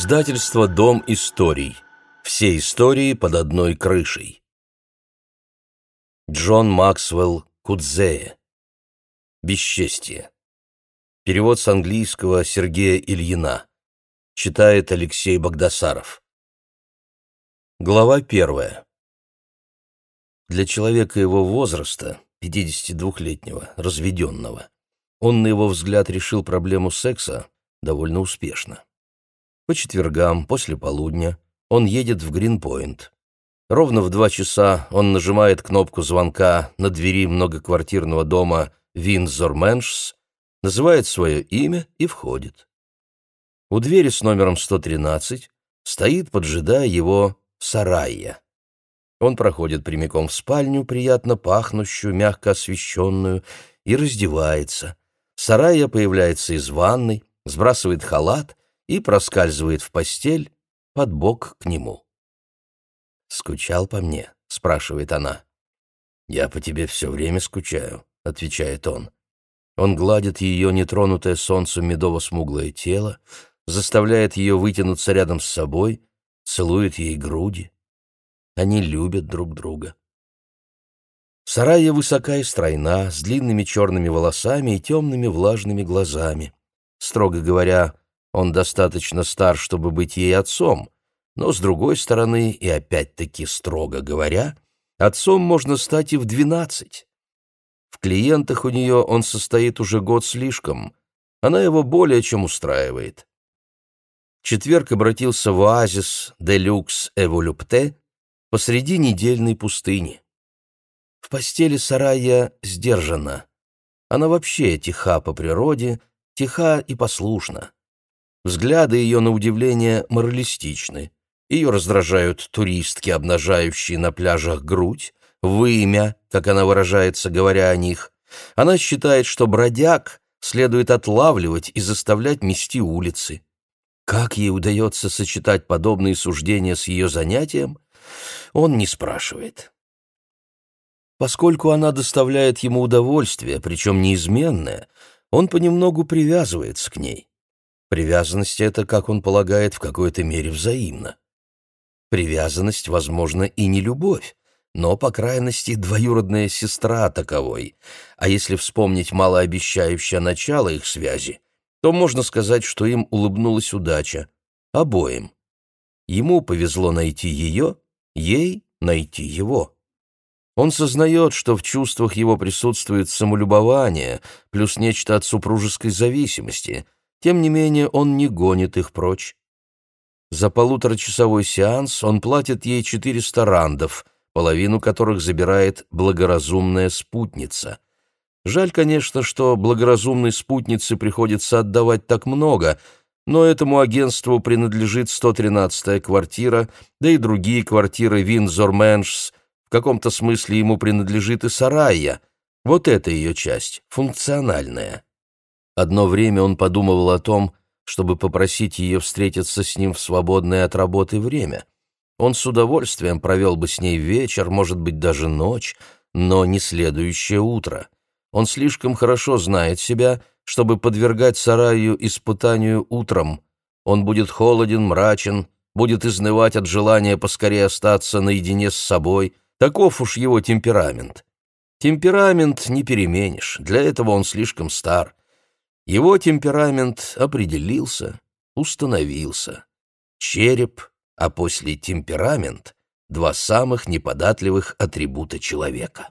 Издательство «Дом историй». Все истории под одной крышей. Джон Максвелл Кудзее. Бесчестие. Перевод с английского Сергея Ильина. Читает Алексей Богдасаров. Глава первая. Для человека его возраста, 52-летнего, разведенного, он, на его взгляд, решил проблему секса довольно успешно. По четвергам, после полудня, он едет в Гринпойнт. Ровно в два часа он нажимает кнопку звонка на двери многоквартирного дома Виндзор Мэншс, называет свое имя и входит. У двери с номером 113 стоит, поджидая его, Сарайя. Он проходит прямиком в спальню, приятно пахнущую, мягко освещенную, и раздевается. Сарайя появляется из ванной, сбрасывает халат и проскальзывает в постель под бок к нему. «Скучал по мне?» — спрашивает она. «Я по тебе все время скучаю», — отвечает он. Он гладит ее нетронутое солнцем медово-смуглое тело, заставляет ее вытянуться рядом с собой, целует ей груди. Они любят друг друга. Сарая высока и стройна, с длинными черными волосами и темными влажными глазами. Строго говоря, он достаточно стар, чтобы быть ей отцом, но, с другой стороны, и опять-таки строго говоря, отцом можно стать и в двенадцать. В клиентах у нее он состоит уже год слишком, она его более чем устраивает. Четверг обратился в оазис «Делюкс Эволюпте» посреди недельной пустыни. В постели Сарая сдержана. Она вообще тиха по природе, тиха и послушна. Взгляды ее, на удивление, моралистичны. Ее раздражают туристки, обнажающие на пляжах грудь, вымя, как она выражается, говоря о них. Она считает, что бродяг следует отлавливать и заставлять мести улицы. Как ей удается сочетать подобные суждения с ее занятием, он не спрашивает. Поскольку она доставляет ему удовольствие, причем неизменное, он понемногу привязывается к ней. Привязанность эта, как он полагает, в какой-то мере взаимна. Привязанность, возможно, и не любовь, но, по крайности, двоюродная сестра таковой. А если вспомнить малообещающее начало их связи, то можно сказать, что им улыбнулась удача. Обоим. Ему повезло найти ее, ей найти его. Он сознает, что в чувствах его присутствует самолюбование, плюс нечто от супружеской зависимости — тем не менее, он не гонит их прочь. За полуторачасовой сеанс он платит ей 400 рандов, половину которых забирает благоразумная спутница. Жаль, конечно, что благоразумной спутнице приходится отдавать так много, но этому агентству принадлежит 113-я квартира, да и другие квартиры Винзор Мэншс, в каком-то смысле ему принадлежит и Сарайя. Вот эта ее часть, функциональная. Одно время он подумывал о том, чтобы попросить ее встретиться с ним в свободное от работы время. Он с удовольствием провел бы с ней вечер, может быть, даже ночь, но не следующее утро. Он слишком хорошо знает себя, чтобы подвергать сараю испытанию утром. Он будет холоден, мрачен, будет изнывать от желания поскорее остаться наедине с собой. Таков уж его темперамент. Темперамент не переменишь, для этого он слишком стар. Его темперамент определился, установился. Череп, а после темперамент — два самых неподатливых атрибута человека.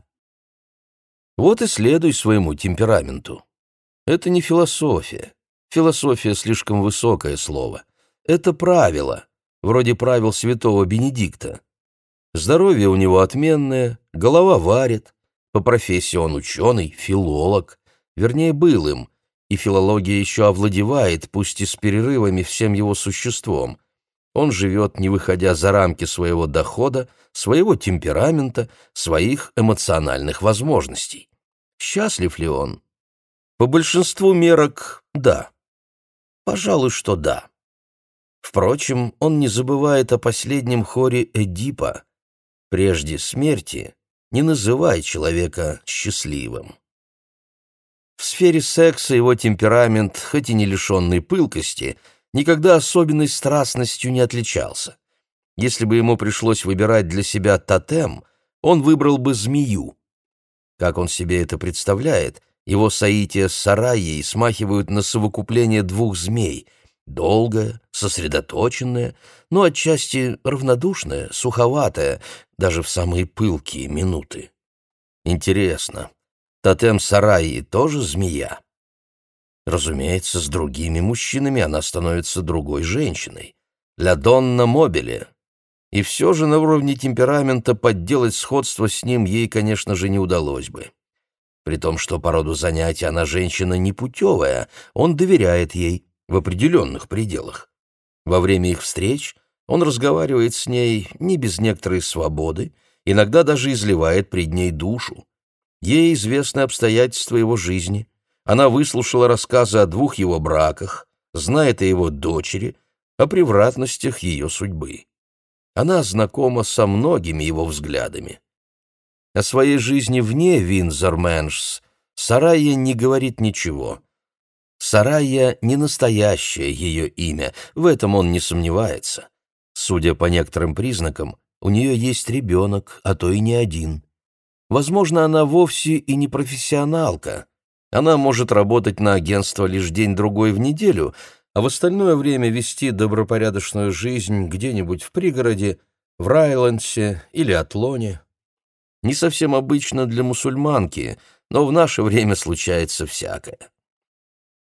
Вот и следуй своему темпераменту. Это не философия. Философия — слишком высокое слово. Это правило, вроде правил святого Бенедикта. Здоровье у него отменное, голова варит, по профессии он ученый, филолог, вернее, был им — и филология еще овладевает, пусть и с перерывами, всем его существом. Он живет, не выходя за рамки своего дохода, своего темперамента, своих эмоциональных возможностей. Счастлив ли он? По большинству мерок – да. Пожалуй, что да. Впрочем, он не забывает о последнем хоре Эдипа. Прежде смерти не называй человека счастливым. В сфере секса его темперамент, хоть и не лишенный пылкости, никогда особенной страстностью не отличался. Если бы ему пришлось выбирать для себя тотем, он выбрал бы змею. Как он себе это представляет, его соития с Сараей смахивают на совокупление двух змей, долгое, сосредоточенное, но отчасти равнодушное, суховатое, даже в самые пылкие минуты. Интересно, тотем Сараи тоже змея? Разумеется, с другими мужчинами она становится другой женщиной. Ля Донна Мобиле. И все же на уровне темперамента подделать сходство с ним ей, конечно же, не удалось бы. При том, что по роду занятия она женщина непутевая, он доверяет ей в определенных пределах. Во время их встреч он разговаривает с ней не без некоторой свободы, иногда даже изливает пред ней душу. Ей известны обстоятельства его жизни — она выслушала рассказы о двух его браках, знает о его дочери, о превратностях ее судьбы. Она знакома со многими его взглядами. О своей жизни вне Виндзор-Мэншнс Сорайя не говорит ничего. Сорайя — не настоящее ее имя, в этом он не сомневается. Судя по некоторым признакам, у нее есть ребенок, а то и не один. Возможно, она вовсе и не профессионалка, она может работать на агентство лишь день-другой в неделю, а в остальное время вести добропорядочную жизнь где-нибудь в пригороде, в Райландсе или Атлоне. Не совсем обычно для мусульманки, но в наше время случается всякое.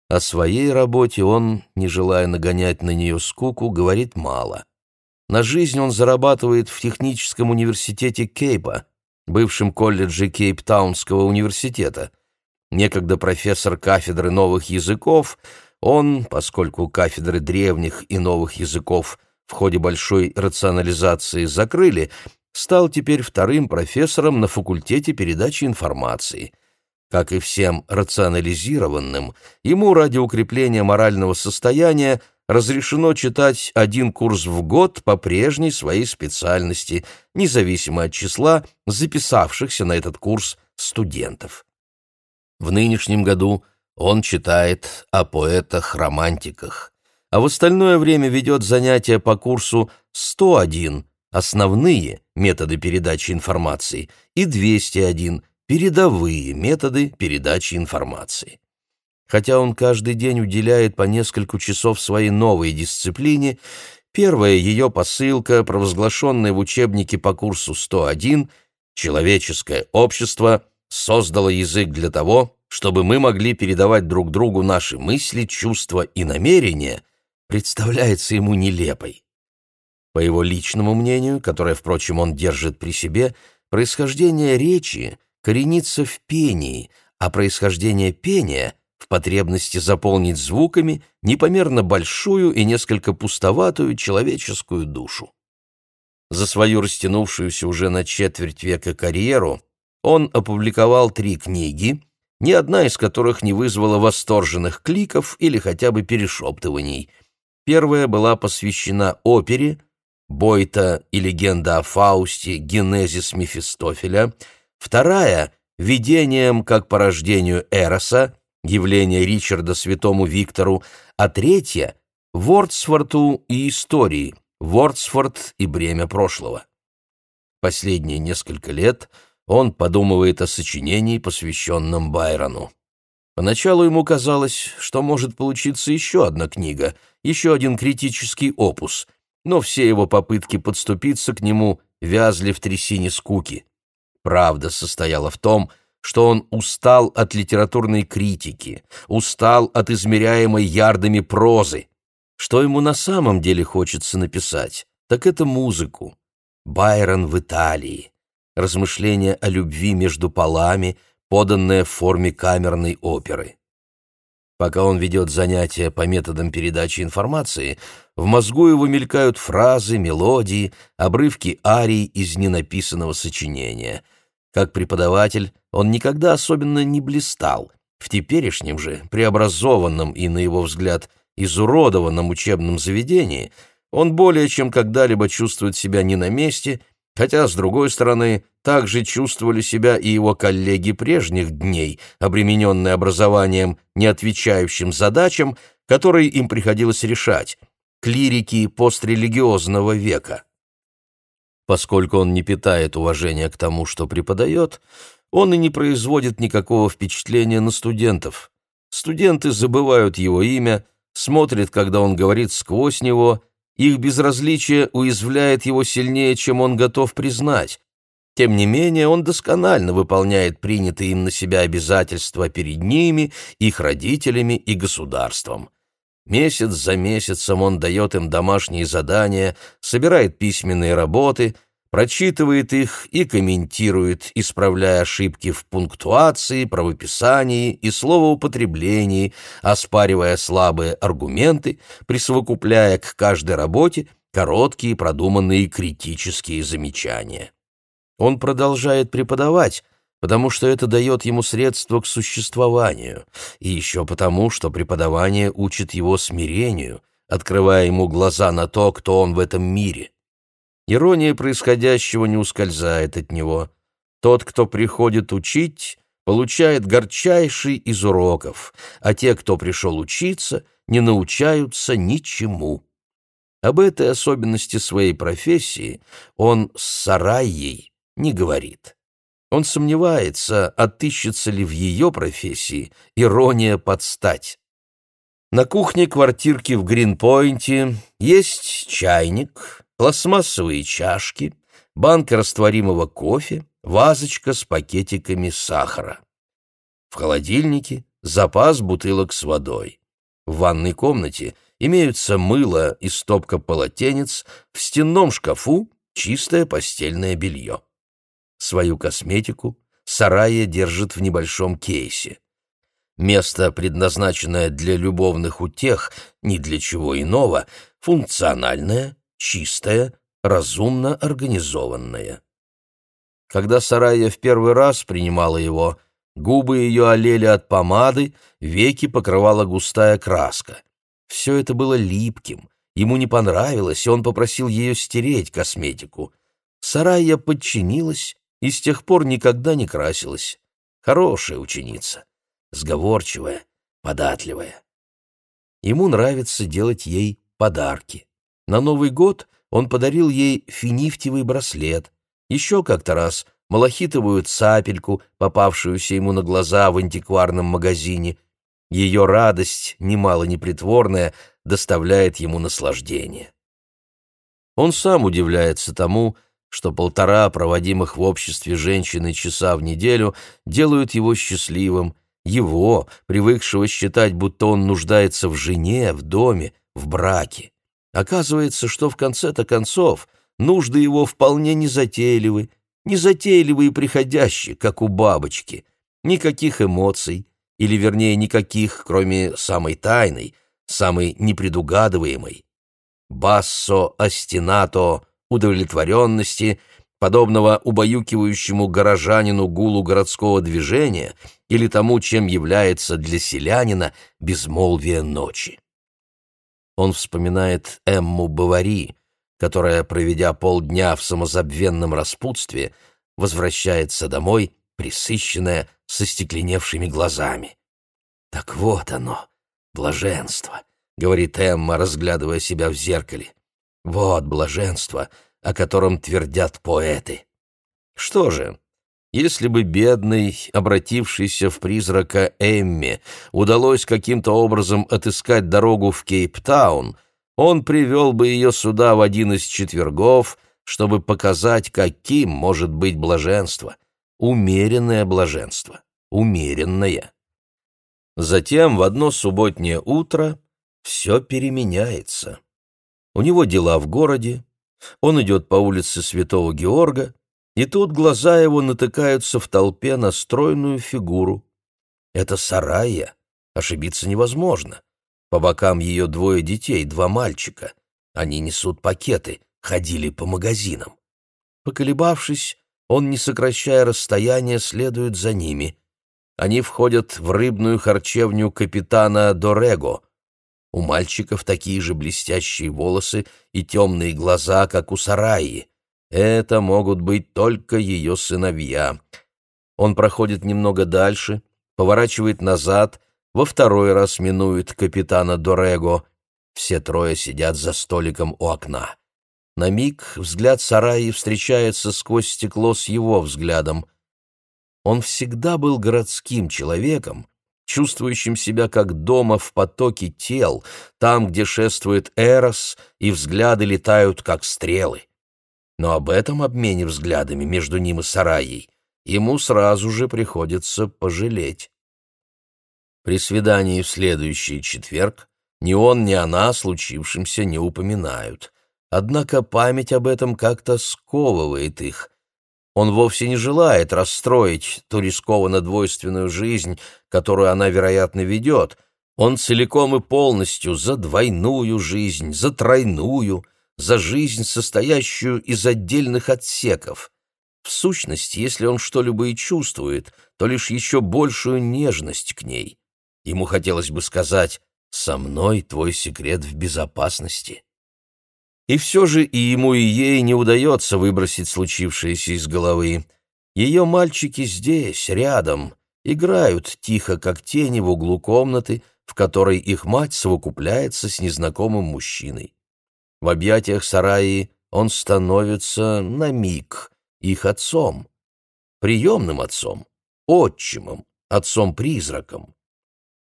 О своей работе он, не желая нагонять на нее скуку, говорит мало. На жизнь он зарабатывает в техническом университете Кейпа, бывшем колледже Кейптаунского университета – Некогда профессор кафедры новых языков, он, поскольку кафедры древних и новых языков в ходе большой рационализации закрыли, стал теперь вторым профессором на факультете передачи информации. Как и всем рационализированным, ему ради укрепления морального состояния разрешено читать один курс в год по прежней своей специальности, независимо от числа записавшихся на этот курс студентов. В нынешнем году он читает о поэтах-романтиках, а в остальное время ведет занятия по курсу 101 «Основные методы передачи информации» и 201 «Передовые методы передачи информации». Хотя он каждый день уделяет по несколько часов своей новой дисциплине, первая ее посылка, провозглашенная в учебнике по курсу 101 «Человеческое общество», создала язык для того, чтобы мы могли передавать друг другу наши мысли, чувства и намерения, представляется ему нелепой. По его личному мнению, которое, впрочем, он держит при себе, происхождение речи коренится в пении, а происхождение пения — в потребности заполнить звуками непомерно большую и несколько пустоватую человеческую душу. За свою растянувшуюся уже на четверть века карьеру он опубликовал три книги, ни одна из которых не вызвала восторженных кликов или хотя бы перешептываний. Первая была посвящена опере «Бойта и легенда о Фаусте. Генезис Мефистофеля», вторая — «Видением как по рождению Эроса», явление Ричарда святому Виктору, а третья — «Вордсворту и истории», «Вордсворт и бремя прошлого». Последние несколько лет — он подумывает о сочинении, посвященном Байрону. Поначалу ему казалось, что может получиться еще одна книга, еще один критический опус, но все его попытки подступиться к нему вязли в трясине скуки. Правда состояла в том, что он устал от литературной критики, устал от измеряемой ярдами прозы. Что ему на самом деле хочется написать, так это музыку. Байрон в Италии размышления о любви между полами, поданное в форме камерной оперы. Пока он ведет занятия по методам передачи информации, в мозгу его мелькают фразы, мелодии, обрывки арий из ненаписанного сочинения. Как преподаватель он никогда особенно не блистал. В теперешнем же, преобразованном и, на его взгляд, изуродованном учебном заведении он более чем когда-либо чувствует себя не на месте Хотя, с другой стороны, так же чувствовали себя и его коллеги прежних дней, обремененные образованием, не отвечающим задачам, которые им приходилось решать, клирики пострелигиозного века. Поскольку он не питает уважения к тому, что преподает, он и не производит никакого впечатления на студентов. Студенты забывают его имя, смотрят, когда он говорит сквозь него, их безразличие уязвляет его сильнее, чем он готов признать. Тем не менее, он досконально выполняет принятые им на себя обязательства перед ними, их родителями и государством. Месяц за месяцем он дает им домашние задания, собирает письменные работы, прочитывает их и комментирует, исправляя ошибки в пунктуации, правописании и словоупотреблении, оспаривая слабые аргументы, присовокупляя к каждой работе короткие продуманные критические замечания. Он продолжает преподавать, потому что это дает ему средства к существованию, и еще потому, что преподавание учит его смирению, открывая ему глаза на то, кто он в этом мире. Ирония происходящего не ускользает от него. Тот, кто приходит учить, получает горчайший из уроков, а те, кто пришел учиться, не научаются ничему. Об этой особенности своей профессии он с Сарайей не говорит. Он сомневается, отыщется ли в ее профессии ирония подстать. На кухне квартирки в Гринпойнте есть чайник, пластмассовые чашки, банка растворимого кофе, вазочка с пакетиками сахара. В холодильнике запас бутылок с водой. В ванной комнате имеются мыло и стопка полотенец, в стенном шкафу чистое постельное белье. Свою косметику Сарая держит в небольшом кейсе. Место, предназначенное для любовных утех, ни для чего иного, функциональное, чистое, разумно организованное. Когда Сарая в первый раз принимала его, губы ее олели от помады, веки покрывала густая краска. Все это было липким, ему не понравилось, и он попросил ее стереть косметику. Сарая подчинилась и с тех пор никогда не красилась. Хорошая ученица, сговорчивая, податливая. Ему нравится делать ей подарки. На Новый год он подарил ей финифтевый браслет, еще как-то раз малахитовую цапельку, попавшуюся ему на глаза в антикварном магазине. Ее радость, немало непритворная, доставляет ему наслаждение. Он сам удивляется тому, что полтора проводимых в обществе женщины часа в неделю делают его счастливым, его, привыкшего считать, будто он нуждается в жене, в доме, в браке. Оказывается, что в конце-то концов нужды его вполне незатейливы, незатейливы и приходящие, как у бабочки. Никаких эмоций, или, вернее, никаких, кроме самой тайной, самой непредугадываемой. «Бассо астинато» удовлетворенности, подобного убаюкивающему горожанину гулу городского движения или тому, чем является для селянина безмолвие ночи. Он вспоминает Эмму Бавари, которая, проведя полдня в самозабвенном распутстве, возвращается домой, присыщенная, со стекленевшими глазами. «Так вот оно, блаженство», — говорит Эмма, разглядывая себя в зеркале. Вот блаженство, о котором твердят поэты. Что же, если бы бедной, обратившейся в призрака Эмме, удалось каким-то образом отыскать дорогу в Кейптаун, он привел бы ее сюда в один из четвергов, чтобы показать, каким может быть блаженство. Умеренное блаженство. Умеренное. Затем в одно субботнее утро все переменяется. У него дела в городе, он идет по улице Святого Георга, и тут глаза его натыкаются в толпе на стройную фигуру. Это Сарая, ошибиться невозможно. По бокам ее двое детей, два мальчика. Они несут пакеты, ходили по магазинам. Поколебавшись, он, не сокращая расстояния, следует за ними. Они входят в рыбную харчевню капитана Дорего — у мальчиков такие же блестящие волосы и темные глаза, как у Сараи. Это могут быть только ее сыновья. Он проходит немного дальше, поворачивает назад, во второй раз минует капитана Дорего. Все трое сидят за столиком у окна. На миг взгляд Сараи встречается сквозь стекло с его взглядом. Он всегда был городским человеком, чувствующим себя как дома в потоке тел, там, где шествует Эрос, и взгляды летают, как стрелы. Но об этом обмене взглядами между ним и Сараей ему сразу же приходится пожалеть. При свидании в следующий четверг ни он, ни она о случившемся не упоминают. Однако память об этом как-то сковывает их. Он вовсе не желает расстроить ту рискованно двойственную жизнь, которую она, вероятно, ведет. Он целиком и полностью за двойную жизнь, за тройную, за жизнь, состоящую из отдельных отсеков. В сущности, если он что-либо и чувствует, то лишь еще большую нежность к ней. Ему хотелось бы сказать «Со мной твой секрет в безопасности». И все же и ему, и ей не удается выбросить случившееся из головы. Ее мальчики здесь, рядом, играют тихо, как тени в углу комнаты, в которой их мать совокупляется с незнакомым мужчиной. В объятиях Сараи он становится на миг их отцом, приемным отцом, отчимом, отцом-призраком.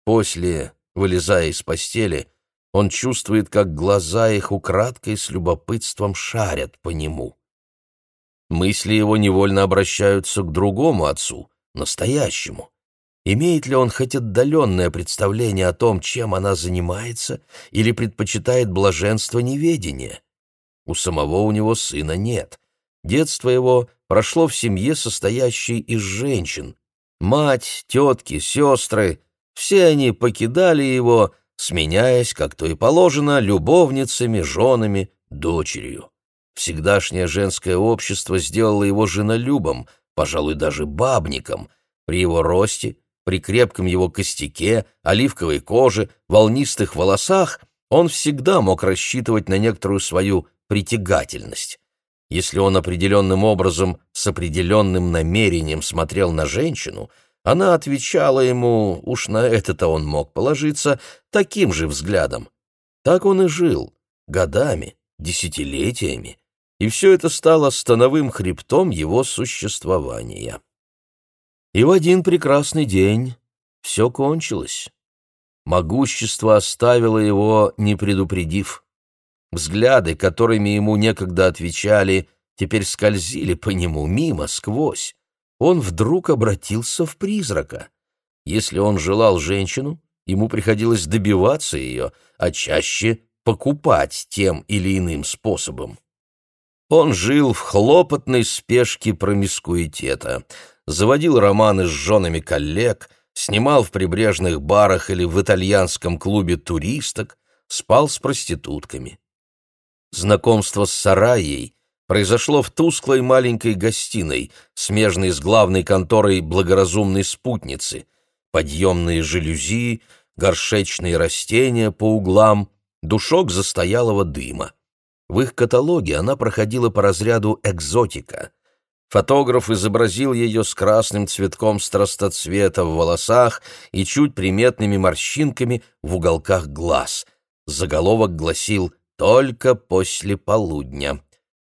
После, вылезая из постели, он чувствует, как глаза их украдкой с любопытством шарят по нему. Мысли его невольно обращаются к другому отцу, настоящему. Имеет ли он хоть отдаленное представление о том, чем она занимается, или предпочитает блаженство неведения? У самого у него сына нет. Детство его прошло в семье, состоящей из женщин. Мать, тетки, сестры все они покидали его, сменяясь, как то и положено, любовницами, женами, дочерью. Всегдашнее женское общество сделало его женолюбом, пожалуй, даже бабником. При его росте, при крепком его костяке, оливковой коже, волнистых волосах он всегда мог рассчитывать на некоторую свою притягательность. Если он определенным образом, с определенным намерением смотрел на женщину — она отвечала ему, уж на это-то он мог положиться, таким же взглядом. Так он и жил, годами, десятилетиями, и все это стало становым хребтом его существования. И в один прекрасный день все кончилось. Могущество оставило его, не предупредив. Взгляды, которыми ему некогда отвечали, теперь скользили по нему мимо, сквозь он вдруг обратился в призрака. Если он желал женщину, ему приходилось добиваться ее, а чаще покупать тем или иным способом. Он жил в хлопотной спешке промискуитета, заводил романы с женами коллег, снимал в прибрежных барах или в итальянском клубе туристок, спал с проститутками. Знакомство с Сараей произошло в тусклой маленькой гостиной, смежной с главной конторой благоразумной спутницы, подъемные жалюзи, горшечные растения по углам, душок застоялого дыма. В их каталоге она проходила по разряду экзотика. Фотограф изобразил ее с красным цветком страстоцвета в волосах и чуть приметными морщинками в уголках глаз. Заголовок гласил «Только после полудня».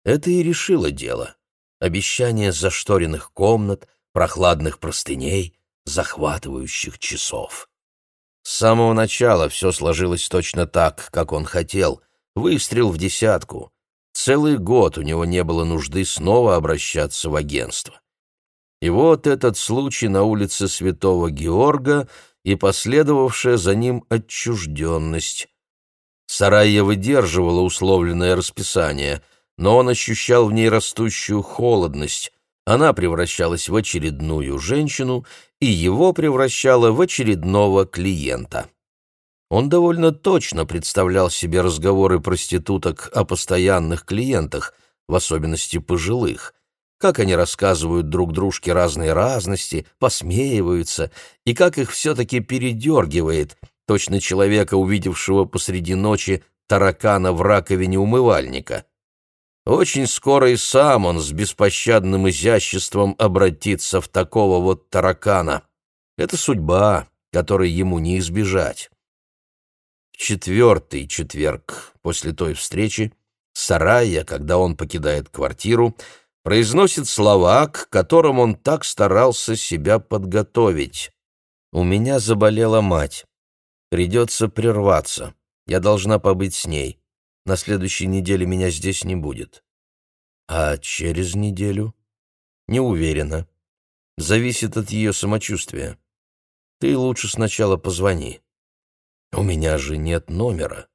Это и решило дело. Обещание зашторенных комнат, прохладных простыней, захватывающих часов. С самого начала все сложилось точно так, как он хотел. Выстрел в десятку. Целый год у него не было нужды снова обращаться в агентство. И вот этот случай на улице Святого Георга и последовавшая за ним отчужденность. Сарайя выдерживала условленное расписание — но он ощущал в ней растущую холодность. Она превращалась в очередную женщину, и его превращала в очередного клиента. Он довольно точно представлял себе разговоры проституток о постоянных клиентах, в особенности пожилых, как они рассказывают друг дружке разные разности, посмеиваются, и как их все-таки передергивает, точно человека, увидевшего посреди ночи таракана в раковине умывальника. Очень скоро и сам он с беспощадным изяществом обратится в такого вот таракана. Это судьба, которой ему не избежать. В четвертый четверг после той встречи Сарая, когда он покидает квартиру, произносит слова, к которым он так старался себя подготовить. «У меня заболела мать. Придется прерваться. Я должна побыть с ней. На следующей неделе меня здесь не будет». «А через неделю?» «Не уверена. Зависит от ее самочувствия. Ты лучше сначала позвони». «У меня же нет номера».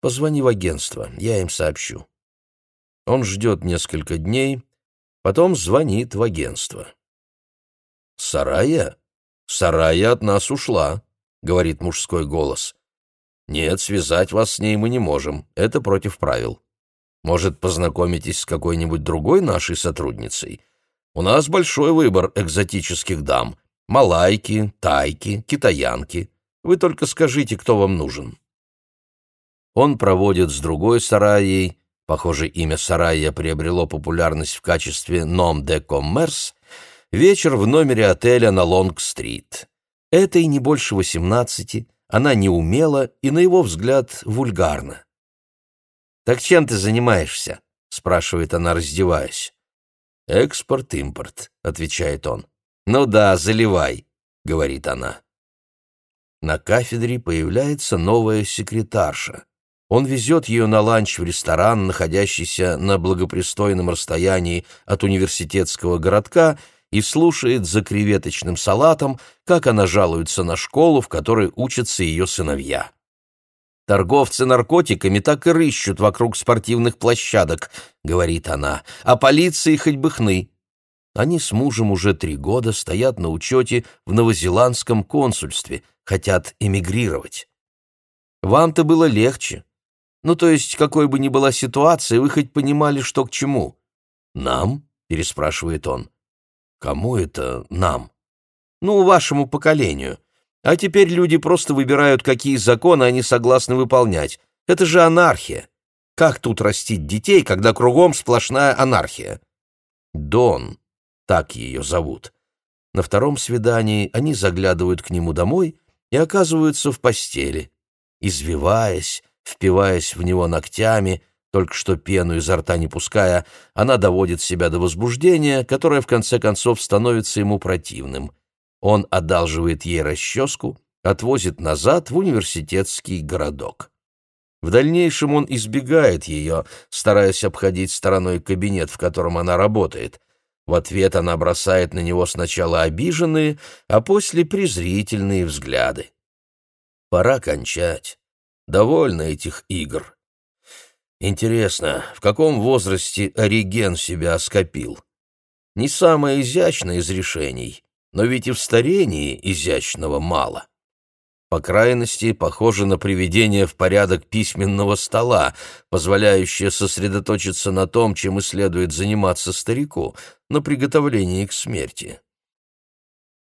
«Позвони в агентство, я им сообщу». Он ждет несколько дней, потом звонит в агентство. «Сарая? Сарая от нас ушла», — говорит мужской голос. «Нет, связать вас с ней мы не можем, это против правил. Может, познакомитесь с какой-нибудь другой нашей сотрудницей? У нас большой выбор экзотических дам. Малайки, тайки, китаянки. Вы только скажите, кто вам нужен». Он проводит с другой сараей, похоже, имя Сарайя приобрело популярность в качестве «ном де коммерс», вечер в номере отеля на Лонг-стрит. Этой не больше восемнадцати, она неумела и, на его взгляд, вульгарна. «Так чем ты занимаешься?» — спрашивает она, раздеваясь. «Экспорт-импорт», — отвечает он. «Ну да, заливай», — говорит она. На кафедре появляется новая секретарша. Он везет ее на ланч в ресторан, находящийся на благопристойном расстоянии от университетского городка, и слушает за креветочным салатом, как она жалуется на школу, в которой учатся ее сыновья. «Торговцы наркотиками так и рыщут вокруг спортивных площадок», — говорит она, — «а полиции хоть бы хны». Они с мужем уже три года стоят на учете в новозеландском консульстве, хотят эмигрировать. «Вам-то было легче», ну, то есть, какой бы ни была ситуация, вы хоть понимали, что к чему. «Нам?» — переспрашивает он. «Кому это нам?» «Ну, вашему поколению. А теперь люди просто выбирают, какие законы они согласны выполнять. Это же анархия. Как тут растить детей, когда кругом сплошная анархия?» «Дон», так ее зовут. На втором свидании они заглядывают к нему домой и оказываются в постели. Извиваясь, впиваясь в него ногтями, только что пену изо рта не пуская, она доводит себя до возбуждения, которое в конце концов становится ему противным. Он одалживает ей расческу, отвозит назад в университетский городок. В дальнейшем он избегает ее, стараясь обходить стороной кабинет, в котором она работает. В ответ она бросает на него сначала обиженные, а после презрительные взгляды. Пора кончать. Довольно этих игр. Интересно, в каком возрасте Ориген себя скопил? Не самое изящное из решений, но ведь и в старении изящного мало. По крайности, похоже на приведение в порядок письменного стола, позволяющее сосредоточиться на том, чем и следует заниматься старику, на приготовлении к смерти.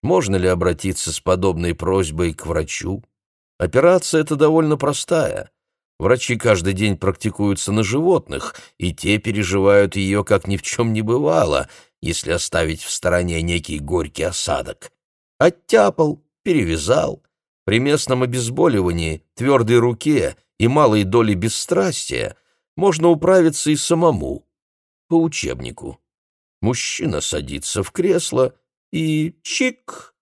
Можно ли обратиться с подобной просьбой к врачу? Операция эта довольно простая. Врачи каждый день практикуются на животных, и те переживают ее, как ни в чем не бывало, если оставить в стороне некий горький осадок. Оттяпал, перевязал. При местном обезболивании, твердой руке и малой доле бесстрастия можно управиться и самому, по учебнику. Мужчина садится в кресло и чик!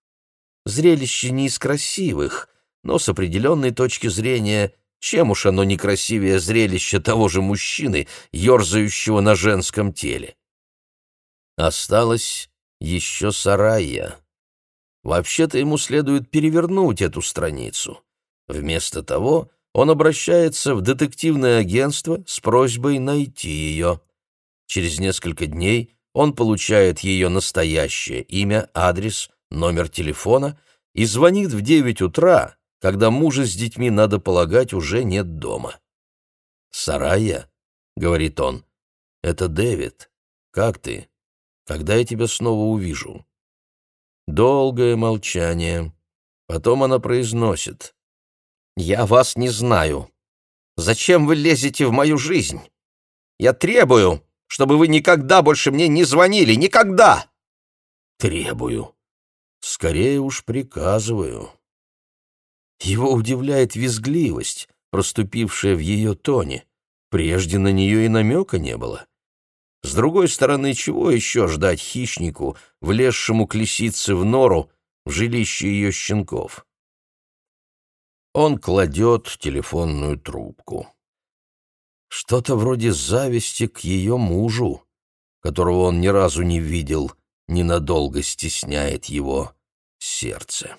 Зрелище не из красивых — но с определенной точки зрения, чем уж оно некрасивее зрелище того же мужчины, ерзающего на женском теле. Осталось еще сарая. Вообще-то ему следует перевернуть эту страницу. Вместо того он обращается в детективное агентство с просьбой найти ее. Через несколько дней он получает ее настоящее имя, адрес, номер телефона и звонит в девять утра, когда мужа с детьми, надо полагать, уже нет дома. «Сарая?» — говорит он. «Это Дэвид. Как ты? Когда я тебя снова увижу?» Долгое молчание. Потом она произносит. «Я вас не знаю. Зачем вы лезете в мою жизнь? Я требую, чтобы вы никогда больше мне не звонили. Никогда!» «Требую. Скорее уж приказываю». Его удивляет визгливость, проступившая в ее тоне. Прежде на нее и намека не было. С другой стороны, чего еще ждать хищнику, влезшему к лисице в нору, в жилище ее щенков? Он кладет телефонную трубку. Что-то вроде зависти к ее мужу, которого он ни разу не видел, ненадолго стесняет его сердце.